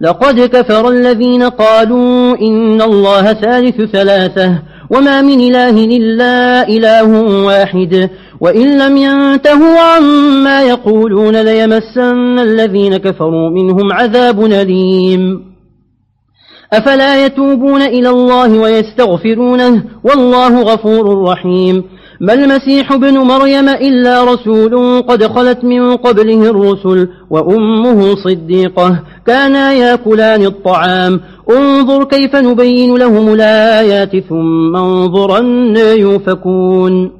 لقد كفر الذين قالوا إن الله ثالث ثلاثة وما من إله إلا إله واحد وإن لم ينتهوا عما يقولون ليمسن الذين كفروا منهم عذاب نليم أفلا يتوبون إلى الله ويستغفرونه والله غفور رحيم. ما المسيح ابن مريم إلا رسول قد خلت من قبله الرسل وأمه صديقة. كانا ياكلان الطعام. انظر كيف نبين لهم الآيات ثم انظر أن يوفكون.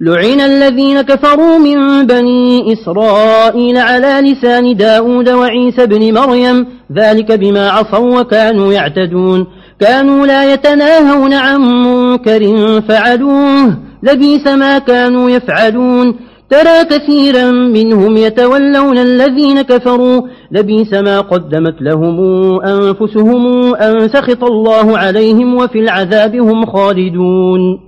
لعن الذين كفروا من بني إسرائيل على لسان داود وعيسى بن مريم ذلك بما عصوا وكانوا يعتدون. كانوا لا يتناهون عن منكر فعلوه لبيس ما كانوا يفعلون. ترى كثيرا منهم يتولون الذين كفروا لبيس ما قدمت لهم أنفسهم أن سخط الله عليهم وفي العذاب هم خالدون.